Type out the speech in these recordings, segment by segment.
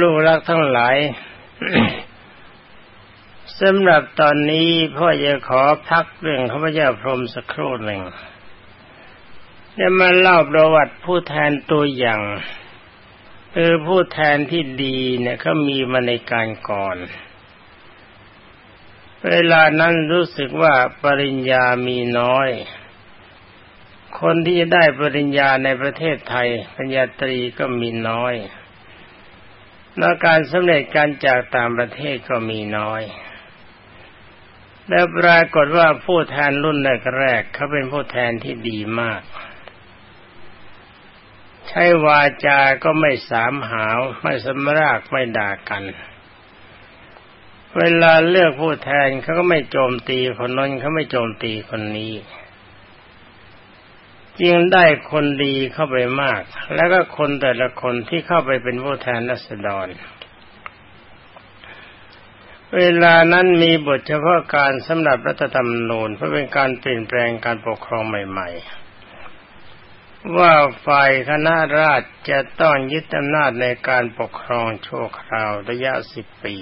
ลูกรักทั้งหลายสำหรับตอนนี้พ่อจะขอพักเรื่องข้าพเจ้าพรหมสักครู่หนึ่งจะมาเล่าประวัติผู้แทนตัวอย่างคือผู้แทนที่ดีเนี่ยเขามีมาในการก่อน เวลานั้นรู้สึกว่าปริญญามีน้อย คนที่จะได้ปริญญาในประเทศไทยปริญญาตรีก็มีน้อย และการสำเร็จการจากต่างประเทศก็มีน้อย และปรากฏว่าผู้แทนรุ่นแรกๆเขาเป็นผู้แทนที่ดีมาก ใช้วาจาก็ไม่สามหาว ไม่สมรากไม่ด่ากัน เวลาเลือกผู้แทนเขาก็ไม่โจมตีคนนั้นเขาไม่โจมตีคนนี้ จึงได้คนดีเข้าไปมาก แล้วก็คนแต่ละคนที่เข้าไปเป็นผู้แทนรัษฎร เวลานั้นมีบทเฉพาะการสำหรับรัฐธรรมนูญเพื่อเป็นการเปลี่ยนแปลงการปกครองใหม่ ๆ ว่าฝ่ายคณะราษฎรจะต้องยึดอำนาจในการปกครองชั่วคราวระยะสิบปี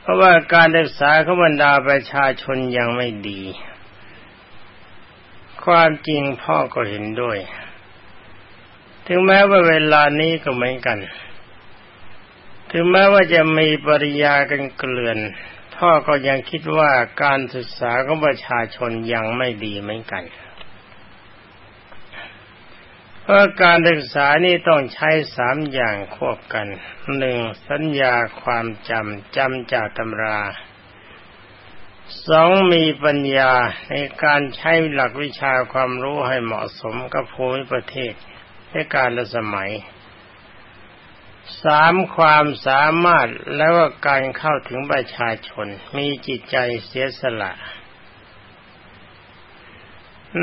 เพราะว่าการศึกษาของบรรดาประชาชนยังไม่ดี ความจริงพ่อก็เห็นด้วย ถึงแม้ว่าเวลานี้ก็เหมือนกัน ถึงแม้ว่าจะมีปริยากันเกลื่อน พ่อก็ยังคิดว่าการศึกษาของประชาชนยังไม่ดีเหมือนกัน เพราะการศึกษานี่ต้องใช้สามอย่างควบกัน หนึ่งสัญญาความจำจำจากตำรา สองมีปัญญาในการใช้หลักวิชาความรู้ให้เหมาะสมกับภูมิประเทศในการละสมัยสามความสามารถแล้วก็การเข้าถึงประชาชน มีจิตใจเสียสละ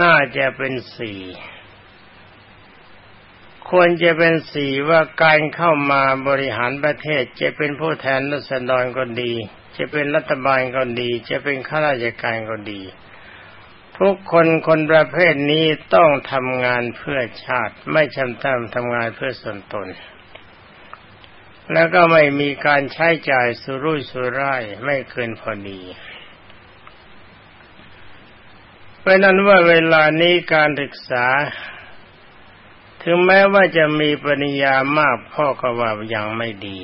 น่าจะเป็นสี่ควรจะเป็นสี่ว่าการเข้ามาบริหารประเทศจะเป็นผู้แทนรัศดรก็ดี จะเป็นรัฐบาลก็ดี จะเป็นข้าราชการก็ดี ทุกคนคนประเภทนี้ต้องทำงานเพื่อชาติ ไม่ชำทำทำงานเพื่อส่วนตน แล้วก็ไม่มีการใช้จ่ายสุรุ่ยสุร่ายไม่เกินพอดีเพราะนั้นว่าเวลานี้การศึกษา ถึงแม้ว่าจะมีปริญญามากพ่อก็ว่ายังไม่ดี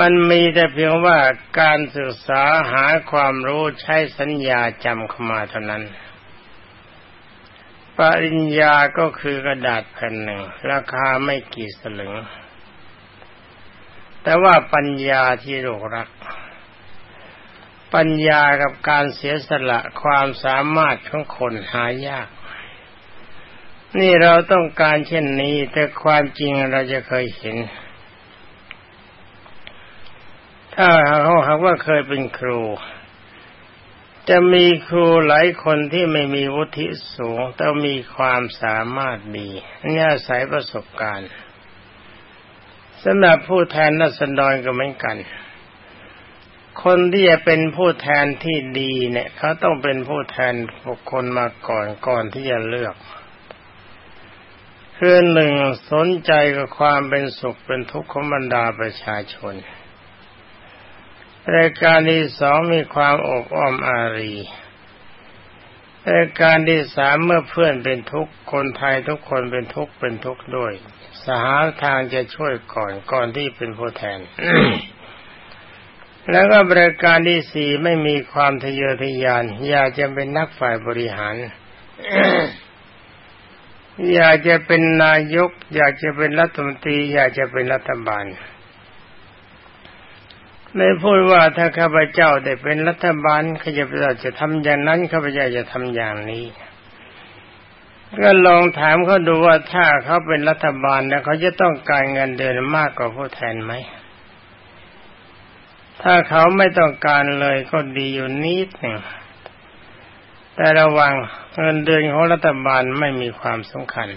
มันมีแต่เพียงว่าการศึกษาหาความรู้ใช้สัญญาจำเข้ามาเท่านั้น ปริญญาก็คือกระดาษแผ่นหนึ่ง ราคาไม่กี่สลึง แต่ว่าปัญญาที่โลกรัก ปัญญากับการเสียสละความสามารถของคนหายาก นี่เราต้องการเช่นนี้แต่ความจริงเราจะเคยเห็น ถ้าเขาหากว่าเคยเป็นครู จะมีครูหลายคนที่ไม่มีวุฒิสูง แต่มีความสามารถดีนี่อาศัยประสบการณ์สำหรับผู้แทนนัสดรก็เหมือนกัน คนที่จะเป็นผู้แทนที่ดีเนี่ย เขาต้องเป็นผู้แทนบุคคลมาก่อนก่อนที่จะเลือกคือหนึ่งสนใจกับความเป็นสุขเป็นทุกข์ของบรรดาประชาชน รายการที่สองมีความอบอ้อมอารีรายการที่สามเมื่อเพื่อนเป็นทุกข์คนไทยทุกคนเป็นทุกข์เป็นทุกข์ด้วย สหาทางจะช่วยก่อนก่อนที่เป็นผู้แทน แล้วก็บริการที่สี่ไม่มีความทะเยอทะยาน อยากจะเป็นนักฝ่ายบริหาร อยากจะเป็นนายก อยากจะเป็นรัฐมนตรี อยากจะเป็นรัฐบาล ไม่พูดว่าถ้าข้าพเจ้าได้เป็นรัฐบาลข้าพเจ้าจะทำอย่างนั้นข้าพเจ้าจะทำอย่างนี้ ก็ลองถามเขาดูว่าถ้าเขาเป็นรัฐบาลแล้วเขาจะต้องการเงินเดือนมากกว่าผู้แทนไหมถ้าเขาไม่ต้องการเลยก็ดีอยู่นิดหนึ่งแต่ระวังเงินเดือนของรัฐบาลไม่มีความสำคัญ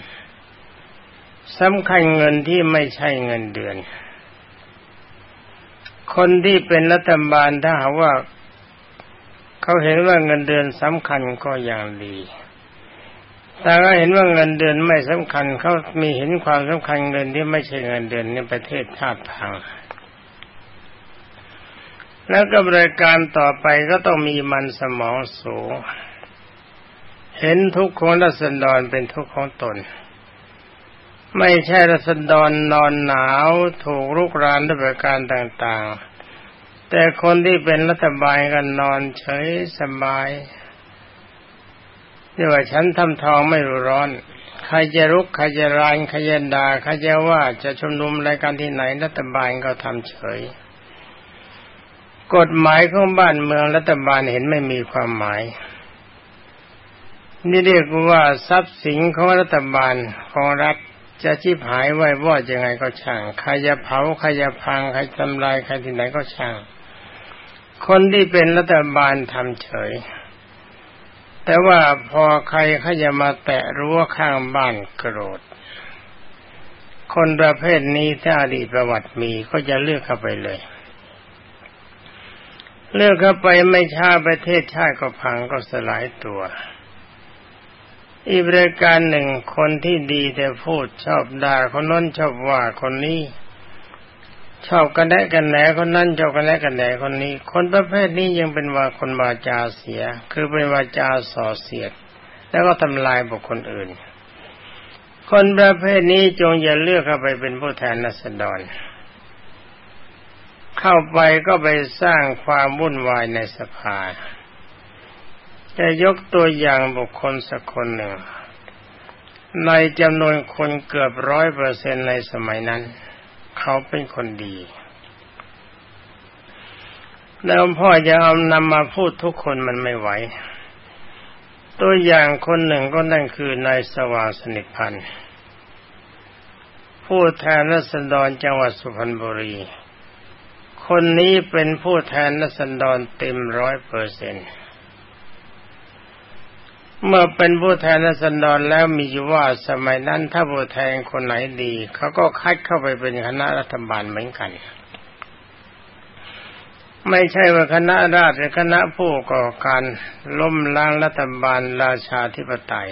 สำคัญเงินที่ไม่ใช่เงินเดือน คนที่เป็นรัฐบาลถ้าหากว่า เขาเห็นว่าเงินเดือนสำคัญก็อย่างดีแต่ก็เห็นว่าเงินเดือนไม่สำคัญเขามีเห็นความสำคัญเงินที่ไม่ใช่เงินเดือนในประเทศชาติพังแล้วก็บริการต่อไปก็ต้องมีมันสมองสูง เห็นทุกข์ของรัศดรเป็นทุกข์ของตน ไม่ใช่รัศดรนอนหนาวถูกรุกรานด้วยประการต่างๆ แต่คนที่เป็นรัฐบาลกันนอนเฉยสบายนี่ว่าฉันทำทองไม่รู้ร้อน ใครจะรุกใครจะรานใครจะด่าใครจะว่าจะชุมนุมรายการที่ไหนรัฐบาลก็ทำเฉย กฎหมายของบ้านเมืองรัฐบาลเห็นไม่มีความหมาย นี่เรียกว่าทรัพย์สินของรัฐบาลของรัฐ จะชีพหายไว้วอดยังไงก็ช่างใครจะเผาใครจะพังใครทำลายใครที่ไหนก็ช่าง คนที่เป็นรัฐบาลทำเฉย แต่ว่าพอใครเขาจะมาแตะรั้วข้างบ้านโกรธ คนประเภทนี้ถ้าอดีตประวัติมีก็จะเลือกเข้าไปเลย เลือกเข้าไปไม่ช้าประเทศชาติก็พังก็สลายตัว อีกบริการหนึ่งคนที่ดีแต่พูดชอบด่าคนน้นชอบว่าคนนี้ ชอบกันแนะกันแหนคนนั้นชอบกันแนะกันแหนคนนี้ คนประเภทนี้ยังเป็นว่าคนวาจาเสีย คือเป็นวาจาส่อเสียด แล้วก็ทำลายบุคคลอื่น คนประเภทนี้จงอย่าเลือกเข้าไปเป็นผู้แทนนัสดรเข้าไปก็ไปสร้างความวุ่นวายในสภา จะยกตัวอย่างบุคคลสักคนหนึ่ง ในจำนวนคนเกือบร้อยเปอร์เซ็นในสมัยนั้น เขาเป็นคนดีแล้วพ่อจะเอานำมาพูดทุกคนมันไม่ไหว ตัวอย่างคนหนึ่งก็นั่นคือนายสว่างสนิทพันธ์ผู้แทนรัศดรจังหวัดสุพรรณบุรี คนนี้เป็นผู้แทนรัศดรเต็มร้อยเปอร์เซ็นต์ เมื่อเป็นผู้แทนรัศดรแล้วมีอยู่ว่าสมัยนั้นถ้าผู้แทนคนไหนดีเขาก็คัดเข้าไปเป็นคณะรัฐบาลเหมือนกัน ไม่ใช่ว่าคณะราษฎรคณะผู้ก่อการล้มล้างรัฐบาลราชาธิปไตย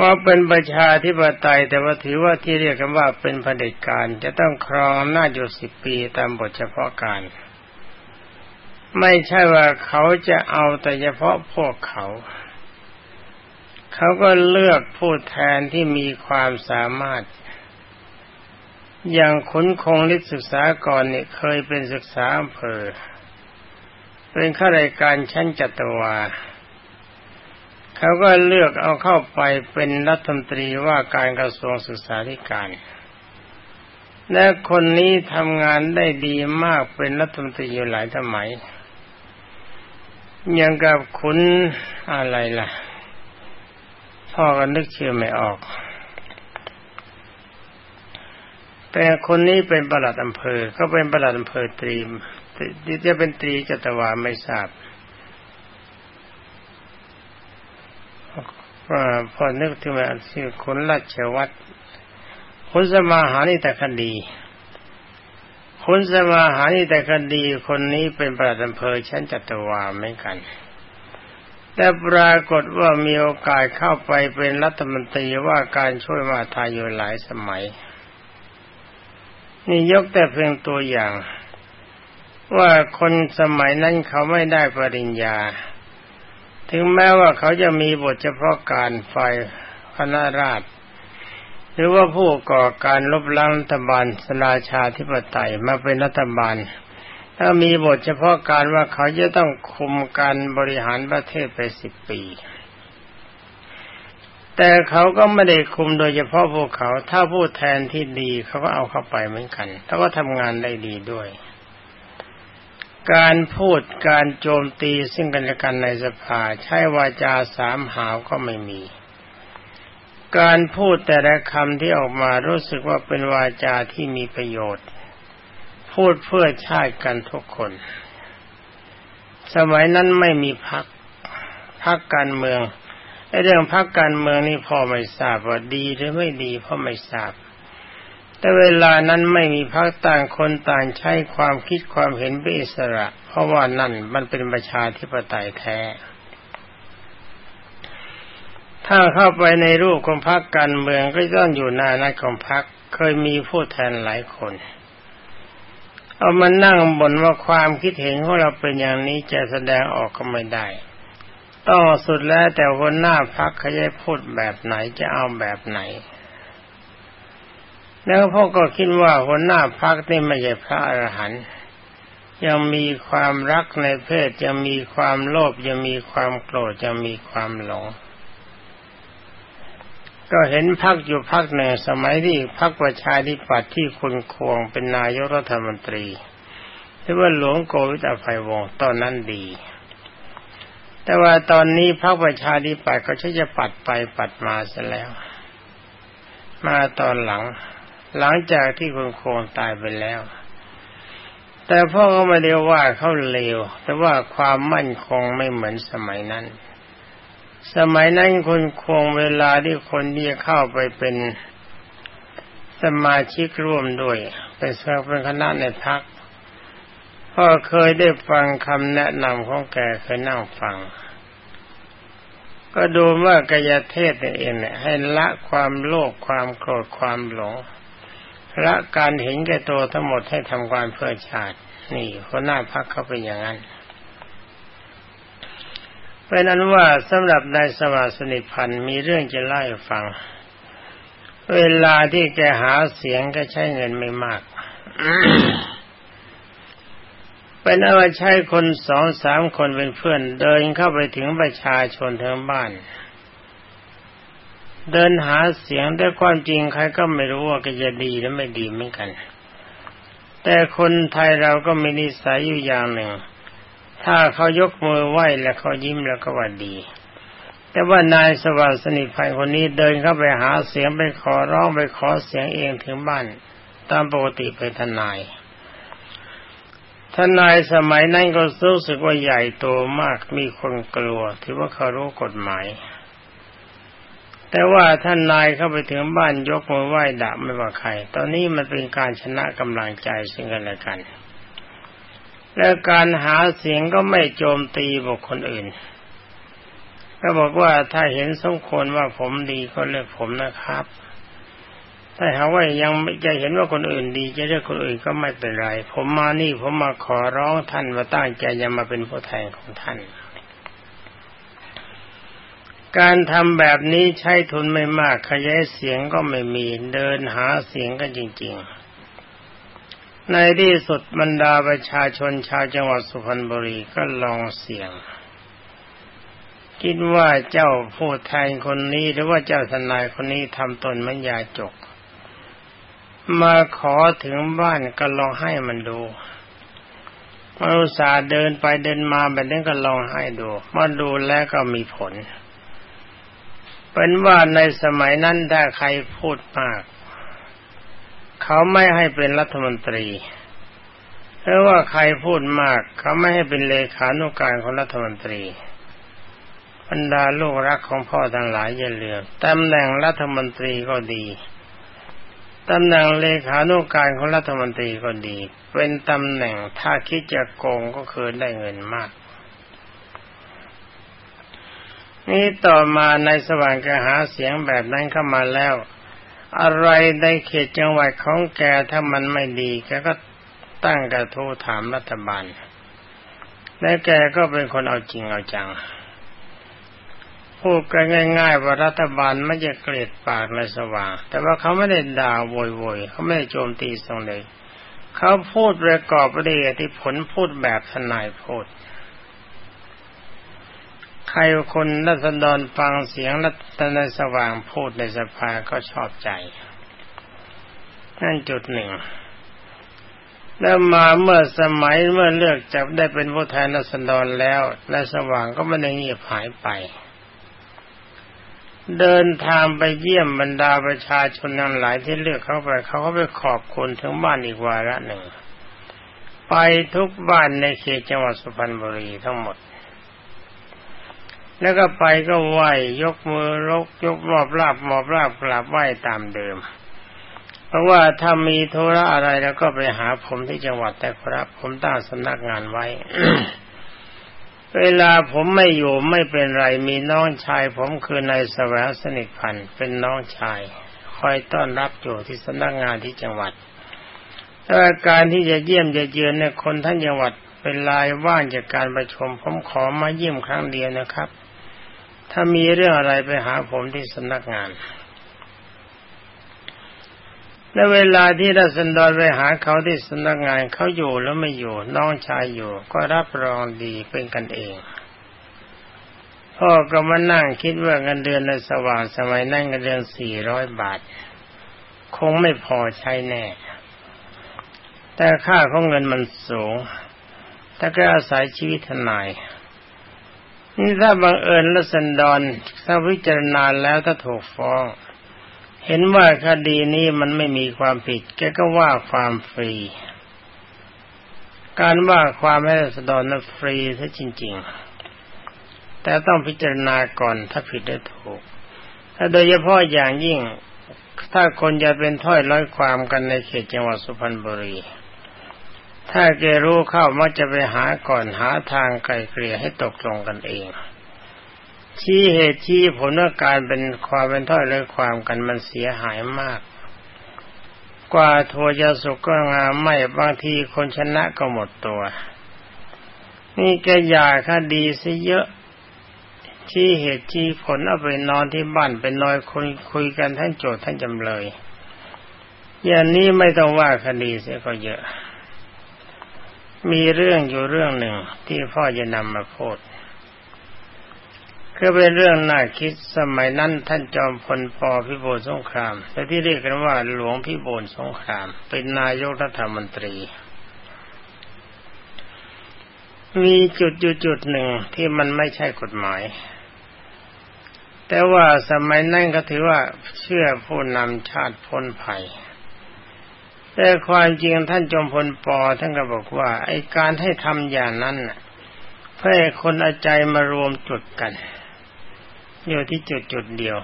มาเป็นประชาธิปไตย แต่ว่าถือว่าที่เรียกกันว่าเป็นเผด็จการจะต้องครองอำนาจอยู่สิบปีตามบทเฉพาะการ ไม่ใช่ว่าเขาจะเอาแต่เฉพาะพวกเขา เขาก็เลือกผู้แทนที่มีความสามารถ อย่างขุนคงฤทธิศึกษาก่อนเนี่ยเคยเป็นศึกษาอำเภอ เป็นข้าราชการชั้นจัตวา เขาก็เลือกเอาเข้าไปเป็นรัฐมนตรีว่าการกระทรวงศึกษาธิการและคนนี้ทำงานได้ดีมากเป็นรัฐมนตรีอยู่หลายสมัย ยังกับขุนอะไรล่ะ พ่อก็นึกชื่อไม่ออก แต่คนนี้เป็นประหลัดอำเภอเขาเป็นประหลัดอำเภอตรีมจะเป็นตรีจัตวาไม่ทราบพอนึกถึงว่าชื่อคุณราชวัตรคุณสมาหานิตคดี คุณสมาหานี่แต่คดีคนนี้เป็นประหลัดอำเภอชั้นจัตวาเหมือนกัน แต่ปรากฏว่ามีโอกาสเข้าไปเป็นรัฐมนตรีว่าการช่วยมาทายอยู่หลายสมัย นี่ยกแต่เพียงตัวอย่าง ว่าคนสมัยนั้นเขาไม่ได้ปริญญา ถึงแม้ว่าเขาจะมีบทเฉพาะการฝ่ายคณะราษฎร หรือว่าผู้ก่อการลบล้างรัฐบาลสราชาธิปไตยมาเป็นรัฐบาล ถ้ามีบทเฉพาะการว่าเขาจะต้องคุมการบริหารประเทศไปสิบปี แต่เขาก็ไม่ได้คุมโดยเฉพาะพวกเขา ถ้าผู้แทนที่ดีเขาก็เอาเข้าไปเหมือนกันเขาก็ทำงานได้ดีด้วย การพูดการโจมตีซึ่งกันและกันในสภา ใช้วาจาสามหาวก็ไม่มี การพูดแต่ละคำที่ออกมารู้สึกว่าเป็นวาจาที่มีประโยชน์ พูดเพื่อชาติกันทุกคน สมัยนั้นไม่มีพักพักการเมืองไอ้เรื่องพักการเมืองนี่พอไม่ทราบว่าดีหรือไม่ดีเพราะไม่ทราบ แต่เวลานั้นไม่มีพักต่างคนต่างใช้ความคิดความเห็นเป็นอิสระ เพราะว่านั่นมันเป็นประชาธิปไตยแท้ ถ้าเข้าไปในรูปของพรรคการเมืองก็ต้องอยู่ในนักของพรรคเคยมีผู้แทนหลายคน เอามานั่งบ่นว่าความคิดเห็นของเราเป็นอย่างนี้จะแสดงออกก็ไม่ได้ต้องสุดแล้วแต่หัวหน้าพักเขาจะพูดแบบไหนจะเอาแบบไหน แล้วพ่อก็คิดว่าหัวหน้าพักนี่ไม่ใช่พระอรหันต์ยังมีความรักในเพศยังมีความโลภยังมีความโกรธยังมีความหลง ก็เห็นพักอยู่พักหนึ่งสมัยที่พักประชาธิปัตย์ที่คุณควงเป็นนายกรัฐมนตรีที่ว่าหลวงโกวิตาไฟวงตอนนั้นดี แต่ว่าตอนนี้พักประชาธิปัตย์ก็ใช้จะปัดไปปัดมาซะแล้ว มาตอนหลัง หลังจากที่คุณควงตายไปแล้ว แต่พ่อก็ไม่ได้ว่าเขาเลว แต่ว่าความมั่นคงไม่เหมือนสมัยนั้น สมัยนั้นคนคงเวลาที่คนที่เข้าไปเป็นสมาชิกร่วมด้วย เป็นเป็นคณะในพักพ่อเคยได้ฟังคำแนะนำของแกเคยนั่งฟัง ก็ดูว่ากายเทศเองเนี่ยให้ละความโลภความโกรธความหลงละการเห็นแก่ตัวทั้งหมดให้ทำความเพื่อชาติ นี่คนหน้าพักเขาเป็นอย่างนั้น เป็นนั้นว่าสำหรับนายสวัสดิพันธ์มีเรื่องจะเล่าให้ฟัง เวลาที่แกหาเสียงก็ใช้เงินไม่มาก เป็นเอาใช้คนสองสามคนเป็นเพื่อน เดินเข้าไปถึงประชาชนทางบ้าน เดินหาเสียงแต่ความจริงใครก็ไม่รู้ว่าก็จะดีหรือไม่ดีเหมือนกัน แต่คนไทยเราก็มีนิสัยอยู่อย่างหนึ่ง ถ้าเขายกมือไหว้แล้วเขายิ้มแล้วก็ว่าดี แต่ว่านายสวัสดิ์สนิทภัยคนนี้เดินเข้าไปหาเสียงไปขอร้องไปขอเสียงเองถึงบ้าน ตามปกติเป็นทนายทนายสมัยนั้นก็รู้สึกว่าใหญ่โตมากมีคนกลัว ถือว่าเขารู้กฎหมาย แต่ว่าท่านนายเข้าไปถึงบ้านยกมือไหว้ด่าไม่ว่าใคร ตอนนี้มันเป็นการชนะกำลังใจซึ่งกันและกัน และการหาเสียงก็ไม่โจมตีบุคคลอื่น ก็บอกว่าถ้าเห็นสมควรว่าผมดีก็เลือกผมนะครับ ถ้าหาว่ายังจะเห็นว่าคนอื่นดีจะเลือกคนอื่นก็ไม่เป็นไร ผมมานี่ผมมาขอร้องท่านว่าตั้งใจจะมาเป็นผู้แทนของท่าน การทำแบบนี้ใช้ทุนไม่มากขยายเสียงก็ไม่มีเดินหาเสียงก็จริง ๆ ในที่สุดบรรดาประชาชนชาวจังหวัดสุพรรณบุรีก็ลองเสี่ยง คิดว่าเจ้าผู้แทนคนนี้หรือว่าเจ้าทนายคนนี้ทำตนมันยาจก มาขอถึงบ้านก็ลองให้มันดูมาอุตส่าห์เดินไปเดินมาแบบนี้ก็ลองให้ดูมาดูแล้วก็มีผล เป็นว่าในสมัยนั้นถ้าใครพูดมาก เขาไม่ให้เป็นรัฐมนตรีเพราะว่าใครพูดมาก เขาไม่ให้เป็นเลขานุการของรัฐมนตรีบรรดาลูกรักของพ่อทั้งหลายอย่าลืมตำแหน่งรัฐมนตรีก็ดีตำแหน่งเลขานุการของรัฐมนตรีก็ดี เป็นตำแหน่งถ้าคิดจะโกงก็คือได้เงินมาก นี่ต่อมาในสว่างกระหาเสียงแบบนั้นเข้ามาแล้ว อะไรในเขตจังหวัดของแกถ้ามันไม่ดีแกก็ตั้งกระทู้ถามรัฐบาล และแกก็เป็นคนเอาจริงเอาจัง พูดกันง่ายๆว่ารัฐบาลไม่จะเกลียดปากในสว่าง แต่ว่าเขาไม่ได้ด่าโวยๆเขาไม่ได้โจมตีตรงเลยเขาพูดประกอบประเดียที่ผลพูดแบบทนายพูด ใครคนรัศดรฟังเสียงรัตนสว่างพูดในสภาก็ชอบใจนั่นจุดหนึ่ง แล้วมาเมื่อสมัยเมื่อเลือกจับได้เป็นผู้แทนรัศดรแล้ว และสว่างก็ไม่ได้เงียบหายไป เดินทางไปเยี่ยมบรรดาประชาชนทั้งหลายที่เลือกเข้าไป เขาก็ไปขอบคุณถึงบ้านอีกวาระหนึ่ง ไปทุกบ้านในเขตจังหวัดสุพรรณบุรีทั้งหมด แล้วก็ไปก็ไหวยกมือรกยกมอบราบมอบราบกราบไหวตามเดิม เพราะว่าถ้ามีโทระอะไรแล้วก็ไปหาผมที่จังหวัดแต่ครับ ผมตั้งสำนักงานไว้ เวลาผมไม่อยู่ไม่เป็นไรมีน้องชาย ผมคือนายแสวงสนิทพันธ์เป็นน้องชาย คอยต้อนรับอยู่ที่สำนักงานที่จังหวัดถ้าการที่จะเยี่ยมจะเยือนเนี่ยคนทั้งจังหวัดเป็นลายว่างจากการประชุมผมขอมาเยี่ยมครั้งเดียวนะครับ ถ้ามีเรื่องอะไรไปหาผมที่สำนักงานในเวลาที่รัศดรไปหาเขาที่สำนักงานเขาอยู่แล้วไม่อยู่ น้องชายอยู่ ก็รับรองดีเป็นกันเอง พ่อก็มานั่งคิดว่าเงินเดือนในสว่างสมัยนั่งเงินเดือนสี่ร้อยบาท คงไม่พอใช้แน่ แต่ค่าของเงินมันสูงถ้าก็อาศัยชีวิตทนาย นี่ถ้าบังเอิญรัศดรถ้าพิจารณาแล้วถ้าถูกฟ้องเห็นว่าคดีนี้มันไม่มีความผิด แกก็ว่าความฟรี การว่าความให้รัษฎรนั้นฟรีซะจริง ๆ แต่ต้องพิจารณาก่อนถ้าผิดได้ถูก ถ้าโดยเฉพาะอย่างยิ่ง ถ้าคนจะเป็นถ้อยร้อยความกันในเขตจังหวัดสุพรรณบุรี ถ้าแกรู้เข้ามักจะไปหาก่อนหาทางไกลเกลี่ยให้ตกลงกันเอง ชี้เหตุชี้ผลว่าการเป็นความเป็นถ้อยเลยความกันมันเสียหายมาก กว่าทัวจะสุกก็งามไม่บางทีคนชนะก็หมดตัว นี่แกอยากคดีซะเยอะชี้เหตุชี้ผลเอาไปนอนที่บ้านเป็นนอยคุยคุยกันทั้งโจทย์ทั้งจำเลย อย่างนี้ไม่ต้องว่าคดีเสียก็เยอะ มีเรื่องอยู่เรื่องหนึ่งที่พ่อจะนำมาพูดคือเป็นเรื่องน่าคิดสมัยนั้นท่านจอมพลปพิบูลสงครามแต่ที่เรียกกันว่าหลวงพิบูลสงคราม เป็นนายกรัฐมนตรี มีจุดอยู่จุดหนึ่งที่มันไม่ใช่กฎหมาย แต่ว่าสมัยนั้นก็ถือว่าเชื่อผู้นำชาติพ้นภัย แต่ความจริงท่านจอมพลปอท่านก็บอกว่า ไอการให้ทำอย่างนั้นเพื่อคนอาใจมารวมจุดกันอยู่ที่จุดจุดเดียว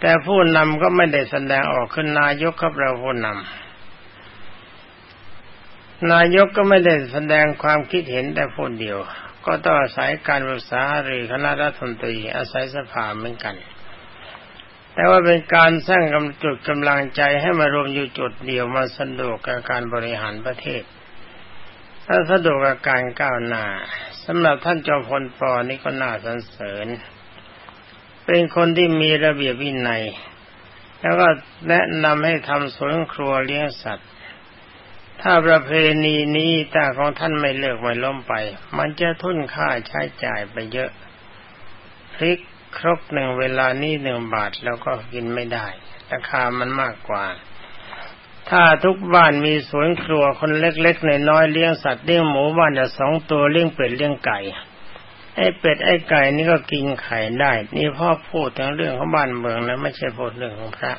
แต่ผู้นำก็ไม่ได้แสดงออกขึ้นนายกครับเราผู้นำนายกก็ไม่ได้แสดงความคิดเห็นแต่ผู้เดียว ก็ต้องอาศัยการปรึกษาหรือคณะรัฐมนตรีอาศัยสภาเหมือนกัน แต่ว่าเป็นการสร้างกำจุดกำลังใจให้มารวมอยู่จุดเดียวมาสะดวกกับการบริหารประเทศ ถ้าสะดวกกับการก้าวหน้าสำหรับท่านจอมพลปอนี่ก็น่าสรรเสริญ เป็นคนที่มีระเบียบวินัย แล้วก็แนะนำให้ทำสวนครัวเลี้ยงสัตว์ ถ้าประเพณีนี้ตาของท่านไม่เลิกไม่ล้มไป มันจะทุนค่าใช้จ่ายไปเยอะพริก ครกหนึ่งเวลานี้หนึ่งบาทแล้วก็กินไม่ได้ ราคามันมากกว่า ถ้าทุกบ้านมีสวนครัวคนเล็กๆในน้อยเลี้ยงสัตว์เลี้ยงหมูบ้านจะสองตัวเลี้ยงเป็ดเลี้ยงไก่ไอ้เป็ดไอ้ไก่นี่ก็กินไข่ได้ นี่พ่อพูดถึงเรื่องของบ้านเมืองนะไม่ใช่พูดเรื่องของพระ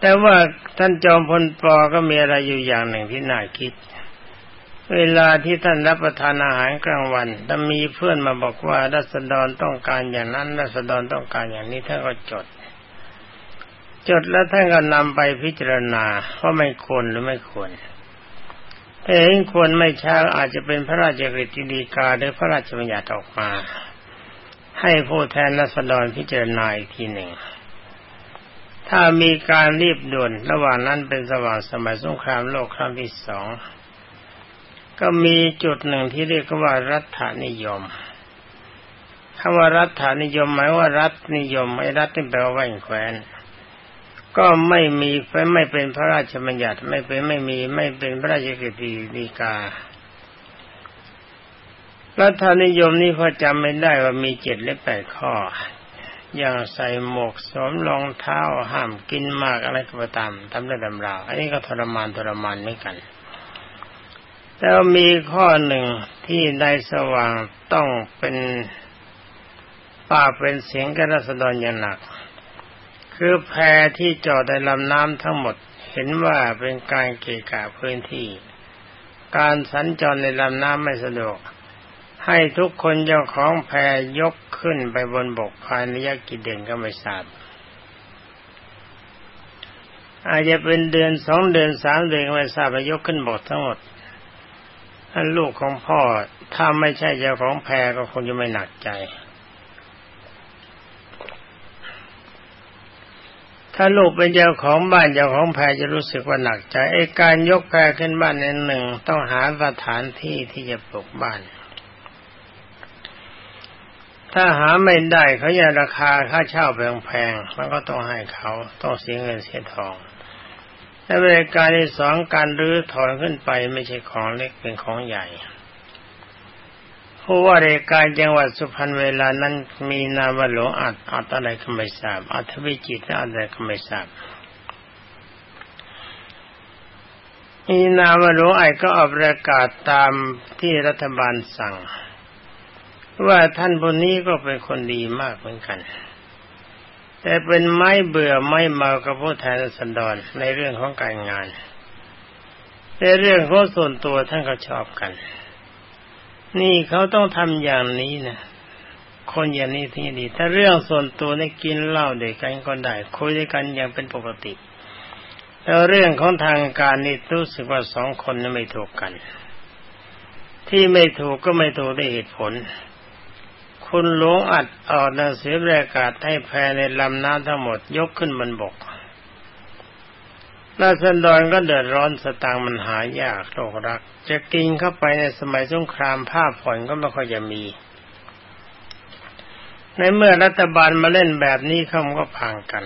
แต่ว่าท่านจอมพลปอก็มีอะไรอยู่อย่างหนึ่งที่น่าคิด เวลาที่ท่านรับประทานอาหารกลางวันถ้ามีเพื่อนมาบอกว่ารัศดรต้องการอย่างนั้นรัศดรต้องการอย่างนี้ท่านก็จด จดแล้วท่านก็นำไปพิจารณาว่าไม่ควรหรือไม่ควรถ้าเห็นควรไม่ช้าอาจจะเป็นพระราชกฤษฎีกาหรือพระราชบัญญัติออกมา ให้ผู้แทนรัษฎรพิจารณาอีกทีหนึ่งถ้ามีการรีบด่วนระหว่างนั้นเป็นสว่างสมัยสงครามโลกครั้งที่สอง ก็มีจุดหนึ่งที่เรียกว่ารัฐานิยมคำว่ารัฐานิยมหมายว่ารัฐนิยมไอ้รัฐนี่แปลว่าแหวนแควนก็ไม่มีไม่เป็นพระราชบัญญัติไม่เป็นไม่มีไม่เป็นพระราชกิจดีการัฐานิยมนี้พอจำไม่ได้ว่ามีเจ็ดและแปดข้อ อย่างใส่หมวกสวมรองเท้าห้ามกินมากอะไรก็ตามทำได้ดำราวอันนี้ก็ทรมานทรมานเหมือนกัน แต่มีข้อหนึ่งที่ในสว่างต้องเป็นป่าเป็นเสียงกระสดรอย่างหนัก คือแพที่จอดในลำน้ำทั้งหมดเห็นว่าเป็นการเกะกะพื้นที่ การสัญจรในลำน้ำไม่สะดวก ให้ทุกคนเจ้าของแพยกขึ้นไปบนบกภายในยากิเด่นก็ไม่ทราบอาจจะเป็นเดือนสองเดือนสามเดือนไม่ทราบไปยกขึ้นบกทั้งหมด ถ้าลูกของพ่อ ถ้าไม่ใช่เจ้าของแพรก็คงจะไม่หนักใจ ถ้าลูกเป็นเจ้าของบ้านเจ้าของแพรจะรู้สึกว่าหนักใจไอ้การยกแพรขึ้นบ้านในหนึ่งต้องหาสถานที่ที่จะปลูกบ้าน ถ้าหาไม่ได้เขาอยากราคาค่าเช่าแพงๆมันก็ต้องให้เขาต้องเสียเงินเสียทอง และบริการที่สองการรื้อถอนขึ้นไปไม่ใช่ของเล็กเป็นของใหญ่ผู้ว่าราชการจังหวัดสุพรรณเวลานั้นมีนามหลวงอัดอัดอะไรก็ไม่ทราบอัธวิจิตอะไรก็ไม่ทราบมีนามหลวงไอก็ออกประกาศตามที่รัฐบาลสั่ง ว่าท่านบนนี้ก็เป็นคนดีมากเหมือนกัน แต่เป็นไม้เบื่อไม้เมากับผู้แทนสันดอนในเรื่องของการงาน ในเรื่องของส่วนตัวท่านก็ชอบกัน นี่เขาต้องทำอย่างนี้นะคนอย่างนี้ที่ดี ถ้าเรื่องส่วนตัวได้กินเหล้าเด็กกันก็ได้คุยด้วยกันอย่างเป็นปกติแล้วเรื่องของทางการนี่รู้สึกว่าสองคนนั้นไม่ถูกกัน ที่ไม่ถูกก็ไม่ถูกได้เหตุผล คุณหลวงอัดออกหนังสือประกาศให้แพในลำน้ำทั้งหมดยกขึ้นบนบกราษฎรก็เดือดร้อนสตางมันหายากโรครัก จะกินเข้าไปในสมัยสงครามผ้าผ่อนก็ไม่ค่อยจะมี ในเมื่อรัฐบาลมาเล่นแบบนี้เขาก็พังกัน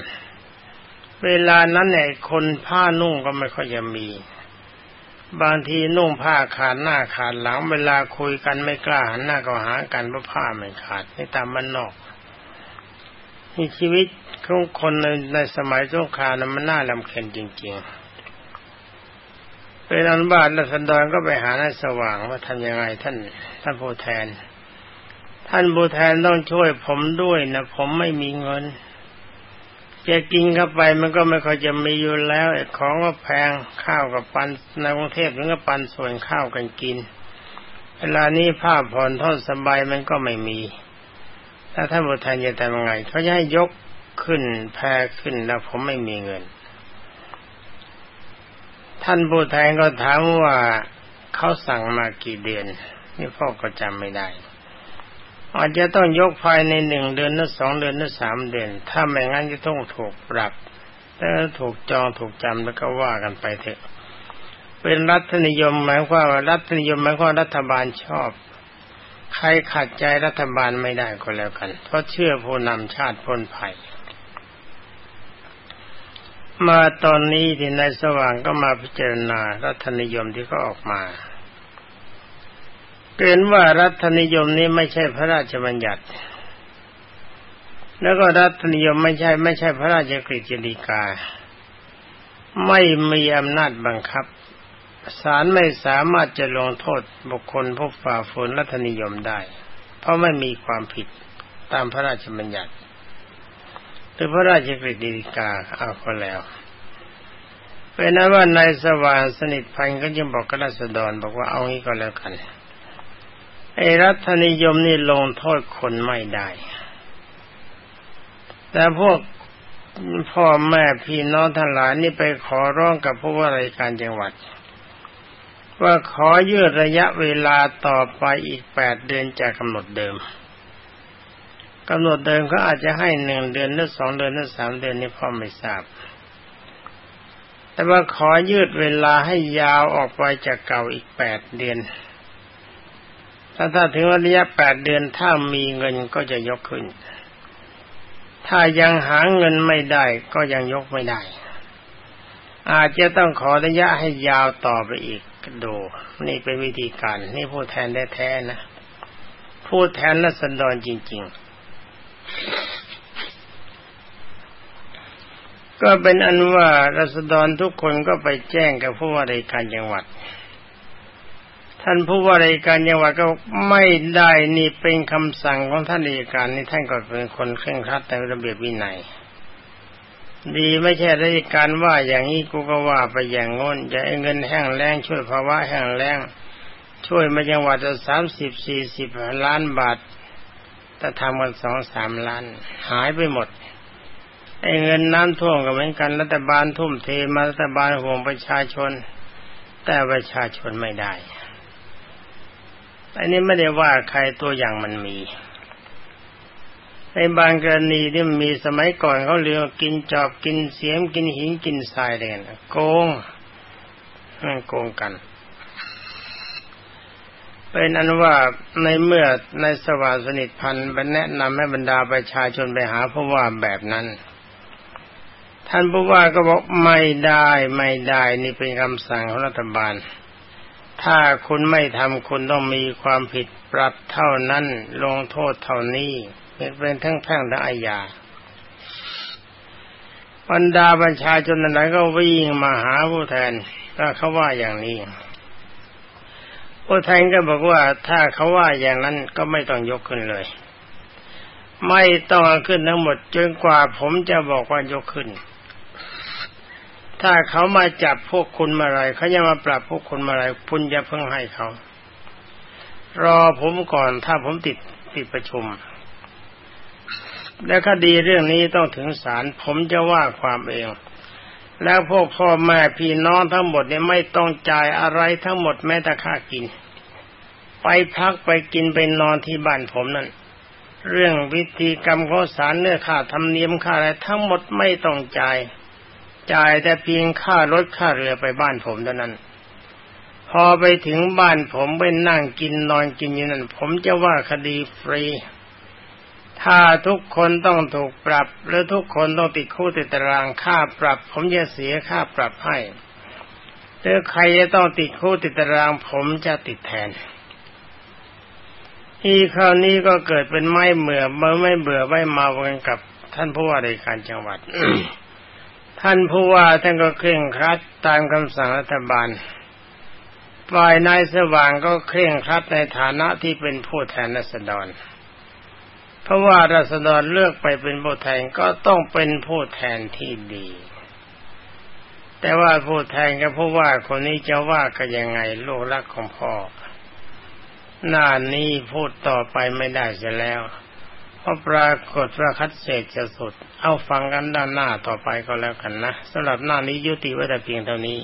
เวลานั้นเนี่ยคนผ้านุ่งก็ไม่ค่อยจะมี บางทีนุ่งผ้าขาดหน้าขาดหลังเวลาคุยกันไม่กล้าหันหน้าก็หากันเพราะผ้าไม่ขาดนี่ตามมันนอกนี่ชีวิตของคนในในสมัยสงครามมันน่าลำเค็ญจริงๆเป็นอันบ้านรัศดรก็ไปหานายสว่างว่าทำยังไงท่าน ท่านผู้แทน ท่านผู้แทนต้องช่วยผมด้วยนะผมไม่มีเงิน จะกินเข้าไปมันก็ไม่ค่อยจะมีอยู่แล้วของก็แพงข้าวกับปันในกรุงเทพมันก็ปันส่วนข้าวกันกิน เวลานี้ผ้าผ่อนท่อนสบายมันก็ไม่มี ถ้าท่านบุตรแทนจะทำยังไงเขาจะให้ยกขึ้นแพขึ้นแล้วผมไม่มีเงิน ท่านบุตรแทนก็ถามว่าเขาสั่งมากี่เดือน นี่พ่อก็จำไม่ได้ อาจจะต้องยกภายในหนึ่งเดือนหรือสองเดือนหรือสามเดือน ถ้าไม่งั้นจะต้องถูกปรับถ้าถูกจองถูกจำแล้วก็ว่ากันไปเถอะ เป็นรัฐนิยมหมายความว่ารัฐนิยมหมายความรัฐบาลชอบ ใครขัดใจรัฐบาลไม่ได้ก็แล้วกัน เพราะเชื่อผู้นำชาติพ้นภัยมาตอนนี้ที่นายสว่างก็มาพิจารณารัฐนิยมที่เขาออกมา เกณฑ์ว่ารัฐนิยมนี้ไม่ใช่พระราชบัญญัติ แล้วก็รัฐนิยมไม่ใช่ไม่ใช่พระราชกฤษฎีกา ไม่มีอำนาจบังคับศาลไม่สามารถจะลงโทษบุคคลผู้ฝ่าฝืนรัฐนิยมได้ เพราะไม่มีความผิดตามพระราชบัญญัติหรือพระราชกฤษฎีกาเอาคนแล้วเป็นนั้นว่านายสว่างสนิทพันธ์ก็ยังบอกกษัตริย์บอกว่าเอางี้ก็แล้วกัน ไอรัฐนิยมนี่ลงโทษคนไม่ได้ แต่พวกพ่อแม่พี่น้องทั้งหลายนี่ไปขอร้องกับผู้ว่าราชการจังหวัด ว่าขอยืดระยะเวลาต่อไปอีกแปดเดือนจากกำหนดเดิมกำหนดเดิมก็อาจจะให้หนึ่งเดือนหรือสองเดือนหรือสามเดือนนี่พ่อไม่ทราบ แต่ว่าขอยืดเวลาให้ยาวออกไปจากเก่าอีกแปดเดือน ถ้าถ้าถึงระยะแปดเดือนถ้ามีเงินก็จะยกขึ้น ถ้ายังหาเงินไม่ได้ก็ยังยกไม่ได้ อาจจะต้องขอระยะให้ยาวต่อไปอีกดูนี่เป็นวิธีการ นี่ผู้แทนได้แท้นะผู้แทนรัศดรจริง ๆ ก็เป็นอันว่ารัศดรทุกคนก็ไปแจ้งกับผู้ว่าราชการจังหวัด ท่านผู้ว่าราชการจังหวัดก็ไม่ได้นี่เป็นคำสั่งของท่านราชการนี่ท่านก็เป็นคนเคร่งครัดในระเบียบวินัยดีไม่ใช่ราชการว่าอย่างนี้กูก็ว่าไปอย่างงนจะเงินแห้งแล้งช่วยภาวะแห้งแล้งช่วยมาจังหวัดจะสามสิบสี่สิบล้านบาทแต่ทำกันสองสามล้าน หายไปหมดไอ้เงินน้ำท่วมก็เหมือนกันรัฐบาลทุ่มเทมารัฐบาลห่วงประชาชน แต่ประชาชนไม่ได้ อันนี้ไม่ได้ว่าใครตัวอย่างมันมี ในบางกรณีที่มีสมัยก่อนเขาเรียกกินจอบกินเสียมกินหินกินทรายเลยนโกงนั่นโกงกันเป็นอันว่าในเมื่อในสวาสนิทพันธ์แนะนำให้บรรดาประชาชนไปหาผู้ว่าแบบนั้น ท่านผู้ว่าก็บอกไม่ได้ไม่ได้ นี่เป็นคำสั่งของรัฐบาล ถ้าคุณไม่ทำคุณต้องมีความผิดปรับเท่านั้นลงโทษเท่านี้เป็นทั้งแพ่งและอาญาบรรดาประชาชนนั้นก็วิ่งมาหาผู้แทนถ้าเขาว่าอย่างนี้ผู้แทนก็บอกว่าถ้าเขาว่าอย่างนั้นก็ไม่ต้องยกขึ้นเลย ไม่ต้องขึ้นทั้งหมดจนกว่าผมจะบอกว่ายกขึ้น ถ้าเขามาจับพวกคุณมาอะไรเขาจะมาปรับพวกคุณมาอะไรคุณจะเพิ่งให้เขา รอผมก่อนถ้าผมติดติดประชุม และคดีเรื่องนี้ต้องถึงศาลผมจะว่าความเอง แล้วพวกพ่อแม่พี่น้องทั้งหมดเนี่ยไม่ต้องจ่ายอะไรทั้งหมดแม้แต่ค่ากิน ไปพักไปกินไปนอนที่บ้านผมนั่นเรื่องวิธีกรรมของศาลเนื้อค่าธรรมเนียมค่าอะไรทั้งหมดไม่ต้องจ่าย จ่ายแต่เพียงค่ารถค่าเรือไปบ้านผมเท่านั้น พอไปถึงบ้านผมไปนั่งกินนอนกินอยู่นั่น ผมจะว่าคดีฟรี ถ้าทุกคนต้องถูกปรับหรือทุกคนต้องติดคุกติดตารางค่าปรับ ผมจะเสียค่าปรับให้หรือใครจะต้องติดคุกติดตาราง ผมจะติดแทนอีคราวนี้ก็เกิดเป็นไม่เบื่อเมื่อไม่เบื่อไม่มากันกับท่านผู้ว่าราชการจังหวัด ท่านผู้ว่าท่านก็เคร่งครัดตามคำสั่งรัฐบาลฝ่ายนายสว่างก็เคร่งครัดในฐานะที่เป็นผู้แทนรัษฎร เพราะว่ารัษฎรเลือกไปเป็นผู้แทนก็ต้องเป็นผู้แทนที่ดี แต่ว่าผู้แทนกับผู้ว่าคนนี้จะว่ากันยังไงลูกรักของพ่อหน้านี้พูดต่อไปไม่ได้เสียแล้ว เพอปรากฏว่าคัดเศษจะสุด เอาฟังกันด้านหน้าต่อไปก็แล้วกันนะสำหรับหน้านี้ยุติไว้แต่เพียงเท่านี้